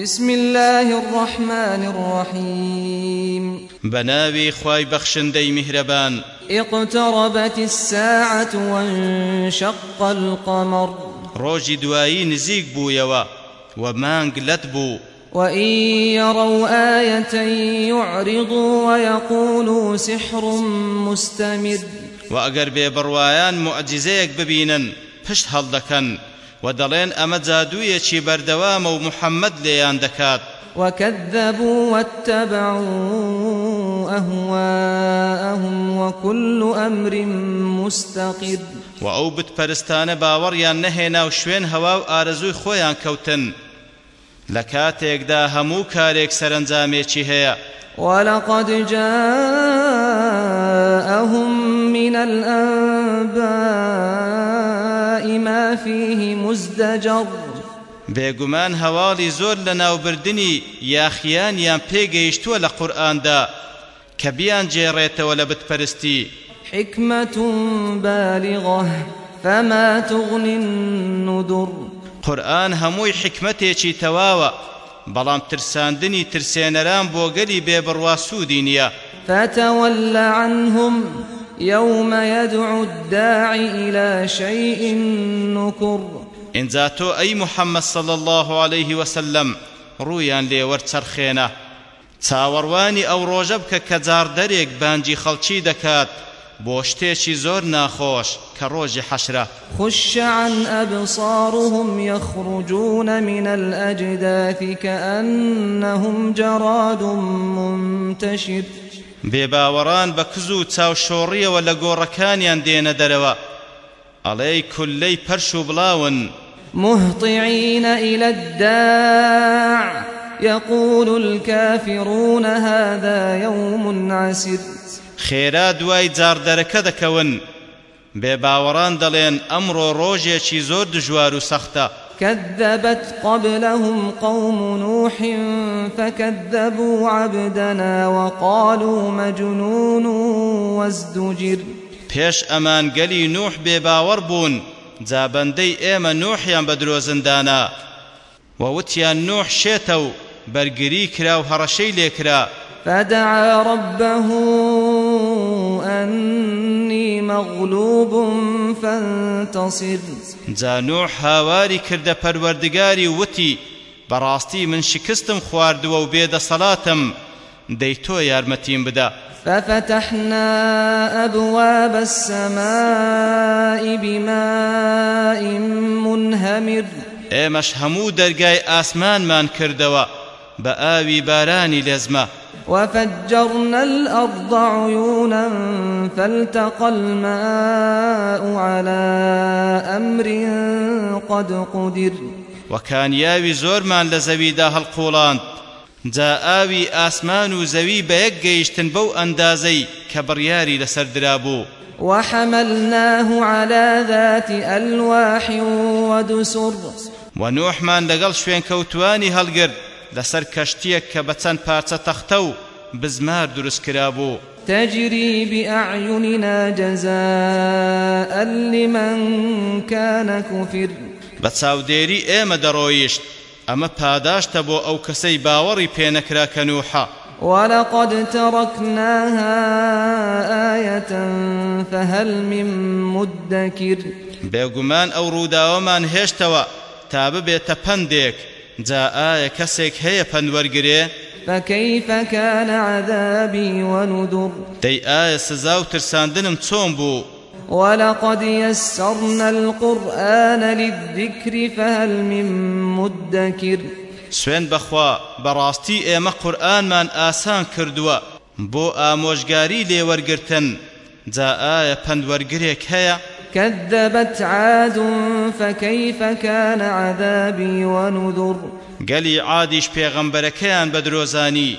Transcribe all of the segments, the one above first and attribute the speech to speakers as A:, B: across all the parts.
A: بسم الله الرحمن الرحيم
B: بناوي خواي بخشن دي مهربان
A: اقتربت الساعة وانشق القمر
B: روجي دوائي نزيق بويوا ومانق لتبو
A: وإن يروا آية يعرضوا ويقولوا
B: سحر مستمر وأقر ببروايان معجزيك ببينا پشت هل دكن ودلين أما زادوية شي بردوام ومحمد ليان دكات
A: وكذبوا واتبعوا أهواءهم وكل أمر مستقر
B: وأوبت پرستان باوريان نهينا وشوين هواو آرزوي خويان كوتن لكاتيكدا همو كاريك سرنزاميچي هيا ولقد جاءهم
A: من الأنباء ما فيه مزدجر
B: بێگومان هەواڵی زۆر لە ناوبردنی یاخیان یان پێگەیشتووە لە قورئاندا کە بیان جێڕێتەوە لە بتپەرستی
A: حکمەت بالغه فما تغني النذر
B: قورآن هەمووی حکمەتێکی تەواوە بەڵام ترساندنی ترسێنەران بۆ گەلی بێبڕوا سوودی نییە
A: فتەوەل عنهم يوم يدعو الداعي إلى شيء نكر
B: إن ذاتو أي محمد صلى الله عليه وسلم رويان ليور ترخينا چاوەڕوانی ئەو ڕۆژە بکە کە جاردەرێک بانجی خەڵکی دەکات بۆ شتێکی زۆر ناخۆش کە ڕۆژی حەشرە
A: خوشعن ئەبصارهم يخرجون من الأجداث كأنهم جراد منتشر
B: بێباوەڕان بە کز و چاوشۆڕیەوە لە گۆڕەکانیان دێنە دەرەوە ئەڵێی کولەی پەرش و بڵاون
A: مهطعين إلى الداع يقول الكافرون هذا يوم عسر
B: خيرا دوای جاردەرەکە دەکەون بێباوەڕان دەڵێن ئەمڕۆ ڕۆژێکی زۆر دژوار و سەختە
A: كذبت قبلهم قوم نوح فكذبوا عبدنا وقالوا مجنون وازدجر
B: پێش ئەمان گەلی نوح بێباوەڕ بوون جابەندەی ئێمە نوحیان بە درۆزندانە وەوتیان نوح شێتە و بەرگری کرا و هەڕەشەی لێکرا
A: فدعا ربه أن مغلوب فانتصر
B: زانو حواري كرد پروردگاري وتي براستي من شكستم خواردو و بيد صلاتم ديتو يارمتين بدا
A: ففتحنا أبواب السماء بماء منهمر
B: ئێمەش هەموو دەرگای ئاسمانمان کردەوە بە ئاوی بارانی لێزمە وفجرنا الأرض
A: عيونا فالتقى الماء على أمر قد قدر
B: وكان ياوي زورمان لزويدا هالقولاند جا ئاوی ئاسمان و زەوی بە یەک گەیشتن بەو ئەندازەی کە بڕیاری لەسەر درابوو
A: وحملناه على ذات ألواح ودسر
B: ونوحمان لەگەڵ شوێن کەوتوانی هەڵگرت لەسەر کەشتیەک کە بە چەند پارچە تەختە و بزمار دروست کرابوو
A: تجري بأعيننا جزاء لمن كان كفر
B: بەچاودێری ئێمە دەڕۆیشت ئەمە پاداشتە بۆ ئەو کەسەی باوەڕی پێنەکرا کەنووحە
A: ولقد تركناها آية فهل من مدكر
B: بێگومان ئەو ڕووداوەمان هێشتەوە تا ببێتە پندێک جا ئایا کەسێک هەیە پەنوەرگێ
A: فكيف كان عذابي ونذر
B: دي آية سزاو ترساندنم چۆن بوو
A: ولقد يسرنا القرآن للذكر فهل من مدكر
B: سوێن بەخوا بەڕاستی ئێمە قورآنمان ئاسان کردووە بۆ ئامۆژگاری لێوەرگرتن جا ئایا پەنوەرگرێک هەیە؟
A: كذبت عاد فكيف كان عذابي ونذر
B: قالي عادش پیغمبرکیان بدروزانی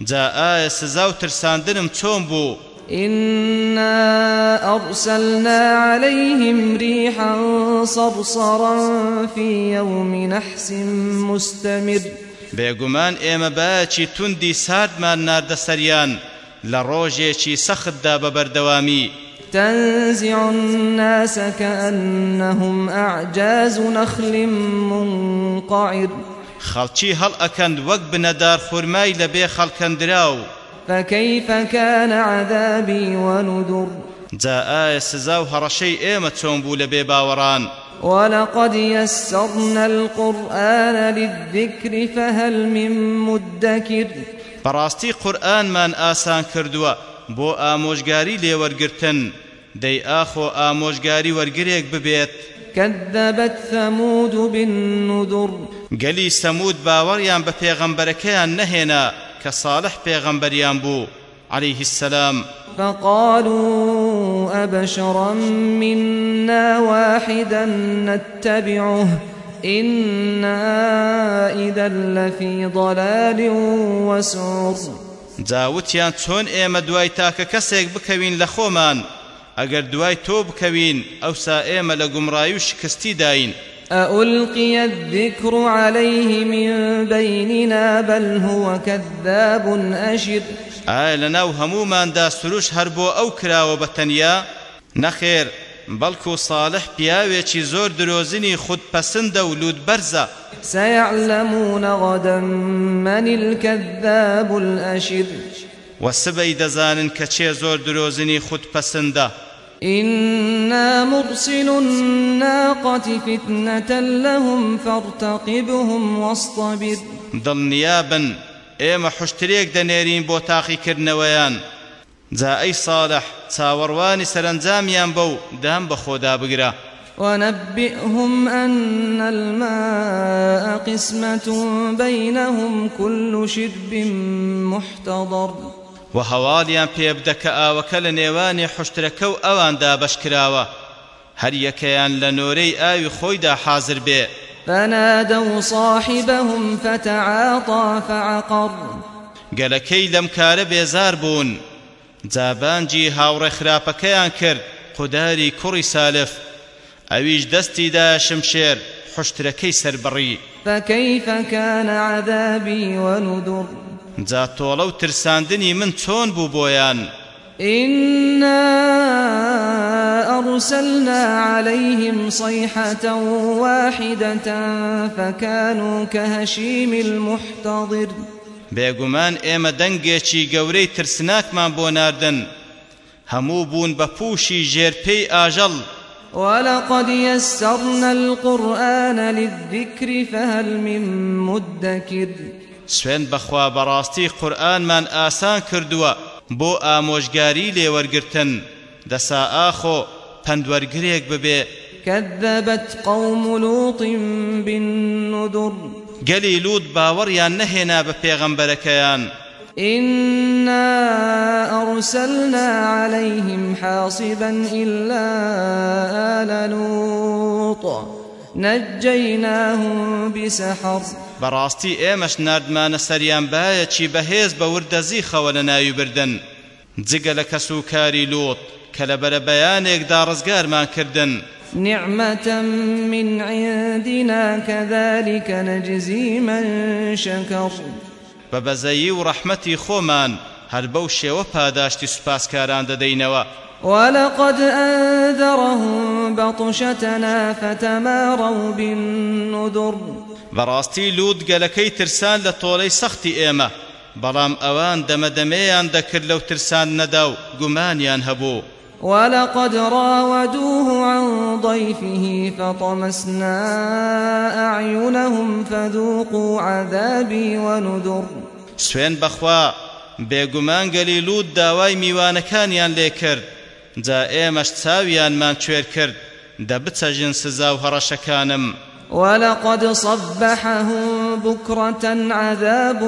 B: جا آية سزاو ترساندنم چون بو
A: إنا أرسلنا عليهم ريحا صرصرا في يوم نحس مستمر
B: بێگومان ئێمە باچی توندی ساردمان ناردە سەریان لە ڕۆژێکی سەختدا بە بەردەوامی
A: تنزع الناس كأنهم أعجاز نخل منقعر
B: خەڵکی هەڵ ئەکەند وەک بنەدار فورمای لەبێ خەڵکەندراو
A: فكيف كان عذابي ونذر
B: جاء سزا وهرشي ايما تشومبو لبي باوران
A: ولقد يسرنا القرآن للذكر فهل من مدكر
B: براستي قرآن من آسان كردوا بۆ ئامۆژگاری لێوەرگرتن دەی ئاخۆ ئامۆژگاری وەرگرێک ببێت
A: كذبت ثمود بالنذر
B: گەلی سەمود باوەڕیان بە پێغەمبەرەکەیان نەهێنا کە ساڵح پێغەمبەریان بوو عليه السلام
A: فقالوا أبشرا منا واحدا نتبعه إنا إذا لفي ضلال وسعر
B: جاوتیان چۆن ئێمە دوای تاکە کەسێک بکەوین لە خۆمان ئەگەر دوای تۆ بکەوین ئەوسا ئێمە لە گومڕایی و شکستی داین
A: أألقي الذكر عليه من بيننا بل هو كذاب أشر
B: آية لناو همومان دا سروش هربو أو كراو بتنيا نخير بلكو صالح بياوي چي زور دروزني خود پسند و لود برزه
A: سيعلمون غدا من الكذاب الأشر
B: وسبي دزان كچه زور دروزني خود پسنده
A: إنا مرسل الناقة فتنة لهم فارتقبهم واصطبر
B: دل نيابا ئێمە حشترێک دەنێرین بۆ تاقیکردنەوەیان جا ئەی ساڵح چاوەڕوانی سەرنجامیان بەو دام بە خۆدا بگرە
A: ونبئهم أن الماء قسمة بينهم كل شرب محتضر
B: وهواڵیان پێبدەکە ئاوەکە لە نێوانی حشتەکە و ئەواندا بەشکراوە هەر یەکەیان لە نۆرەی ئاوی خۆیدا حاضر بێ
A: فنادوا صاحبهم فتعاطى فعقر
B: گەلەکەی لەم کارە بێزار بوون جابانجی هاوڕێ خراپەکەیان کرد قوداری کوڕی سالف ئەویش دەستیدا شمشێر حشتەکەی سربڕی
A: فەکەیفەکان عذابی وەنودور
B: جا تۆڵە و ترساندنی من چۆن بوو بۆیان
A: إنا أرسلنا عليهم صيحة واحدة فكانوا كهشيم المحتضر
B: بێگومان ئێمە دەنگێکی گەورەی ترسناکمان بۆ ناردن هەموو بوون بە پوشی ژێرپەی ئاژەڵ ولقد
A: يسرنا القرآن للذكر فهل من مدكر
B: سوێن بەخوا بەڕاستی قورآنمان ئاسان کردووە بۆ ئامۆژگاری لێوەرگتن دەسا ئاخۆ پندوەرگرێک ببێ كذبت
A: قوم لوط بالنذر
B: قليلود باوريان نهنا بپیغمبركيان
A: إنا أرسلنا عليهم حاصبا إلا آل لوط نجيناهم بسحر
B: براستي ئێمەش نردمانە سەریان بایەکی بەهێز بە وردەزی خەوە لە ناوی بردن جگە لە کەس و کاری لۆت کە لە بەرە بەیانێکدا ڕزگارمان کردن
A: نعمة من عندنا كذلك نجزي من شكر
B: بە بەزەیی و ڕەحمەتی خۆمان هەر بەو شێوە پاداشتی سوپاسکاران دەدەینەوە
A: ولقد أنذرهم بطشتنا فتماروا بالنذر
B: براستي لود گەلەکەی ترسان لە تۆلەی سەختی ئێمە بەڵام ئەوان دەمەدەمەیان دەکرد لەو ترسان نەدا و گومانیان هەبوو
A: ولقد راودوه عن ضيفه فطمسنا أعينهم فذوقوا عذابي
B: ونذر سوين بخوا بێگومان گەلی لوود داوای میوانەکانیان لێ کرد جا ئێمەش چاویانمان کوێر کرد دەبچەژن سزا و هەڕەشەکانم
A: ولقد صبحهم بكرة عذاب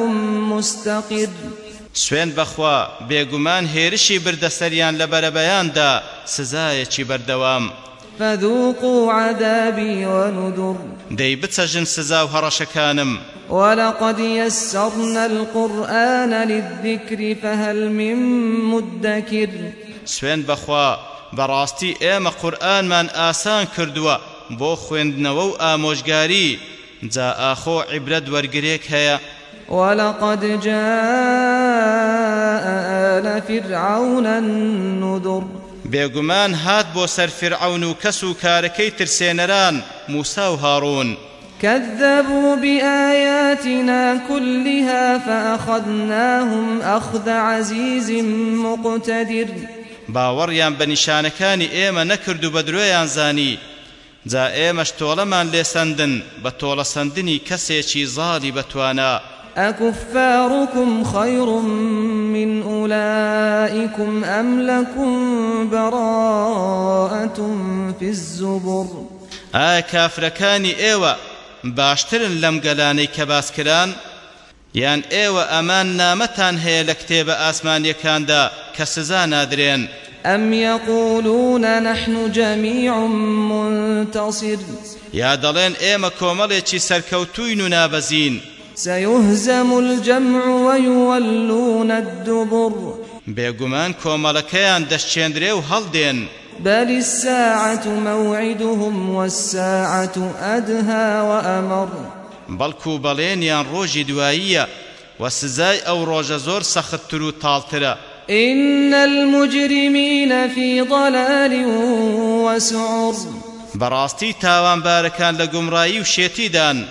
A: مستقر
B: سوێن بەخوا بێگومان هێرشی بردەسەریان لە بەرەبەیاندا سزایەکی بەردەوام
A: فذوقوا عذابي ونذر
B: دي بتسجن سزا وهرشكانم
A: ولقد يسرنا القرآن للذكر فهل من مدكر
B: سوين بخوا براستي ايما قرآن من آسان كردوا بو خويندنو آموشگاري جا آخو عبرد ورگريك هيا
A: ولقد جاء آل فرعون النذر
B: بێگومان هات بۆ سەر فرعون و کەس و کارەکەی ترسێنەران موسا و هاڕون
A: كذبوا بآياتنا كلها فأخذناهم أخذ عزيز مقتدر
B: باوەڕیان بە نیشانەکانی ئێمە نەکرد و بە درۆیان زانی جا ئێمەش تۆڵەمان لێسەندن بە تۆڵەسەندنی کەسێکی زاڵی بەتوانە
A: أكفاركم خير من أولئكم أم لكم براءة في الزبر
B: ئایا کافرەکانی ئێوە باشترن لەم گەلانەی کە باسکران یان ئێوە ئەمان نامەتان هەیە لە کتێبە ئاسمانیەکاندا کە سزا نادرێن
A: ئەم یەقولونە نەحن جەمیع منتەسیر
B: یا دەڵێن ئێمە کۆمەڵێکی سەرکەوتوین و نابەزین
A: سيهزم الجمع ويولون الدبر
B: بێگومان کۆمەڵەکەیان دەستچێندرێ و هەڵدێن
A: بل الساعة موعدهم والساعة أدهى وأمر
B: بەڵکو بەڵێنیان ڕۆژی دواییە و سزای ئەو ڕۆژە زۆر سەختتر و تاڵترە
A: إن المجرمين في ضلال وسعر
B: براستي تاوان باركان لقمرائي وشيتيدان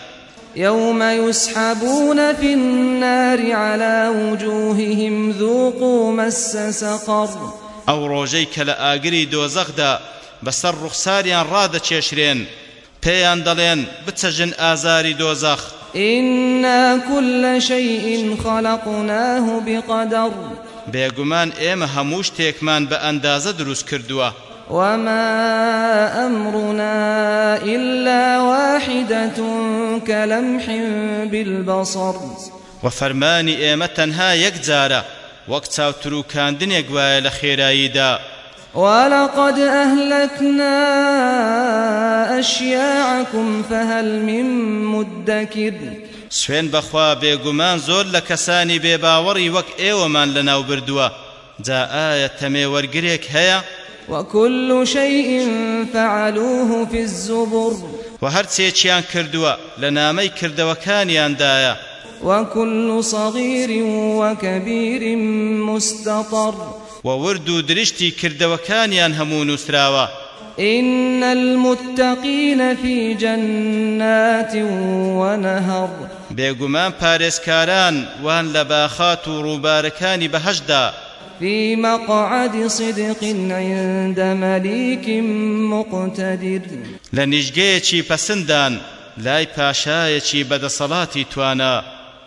A: يوم يسحبون في النار على وجوههم ذوقوا مس سقر
B: ئەو ڕۆژەی کە لە ئاگری دۆزەخدا بەسەر ڕوخساریان ڕادەچێشرێن پێیان دەڵێن بچەژن ئازاری دۆزەخ
A: إنا كل شيء خلقناه بقدر
B: بێگومان ئێمە هەموو شتێکمان بە ئەندازە دروست کردووە
A: وما أمرنا إلا واحدة كلمح بالبصر
B: وفرماني إيمة تنها يكجارة وقت تروكاندن يقوى لخيرايدا
A: ولقد أهلكنا أشياعكم فهل من مدكر
B: سوێن بەخوا بێگومان زۆر لە کەسانی بێباوەڕی وەک ئێوەمان لەناو بردووە جا ئایا تەمێ وەرگرێک هەیە؟ وكل شيء فعلوه في الزبر وهرتي چيان كردوا لنامي كردوا كان ياندايا وكل
A: صغير
B: وكبير مستطر ووردو درشتي كردوا كان ينهمون سراوا
A: إن المتقين في جنات ونهر
B: بيقمان باريس كاران وان لباخات وروباركان بهجدا
A: في مقعد صدق عند مليك مقتدر
B: لنجيتشي بسندان لاي باشايتشي بدا صلاتي توانا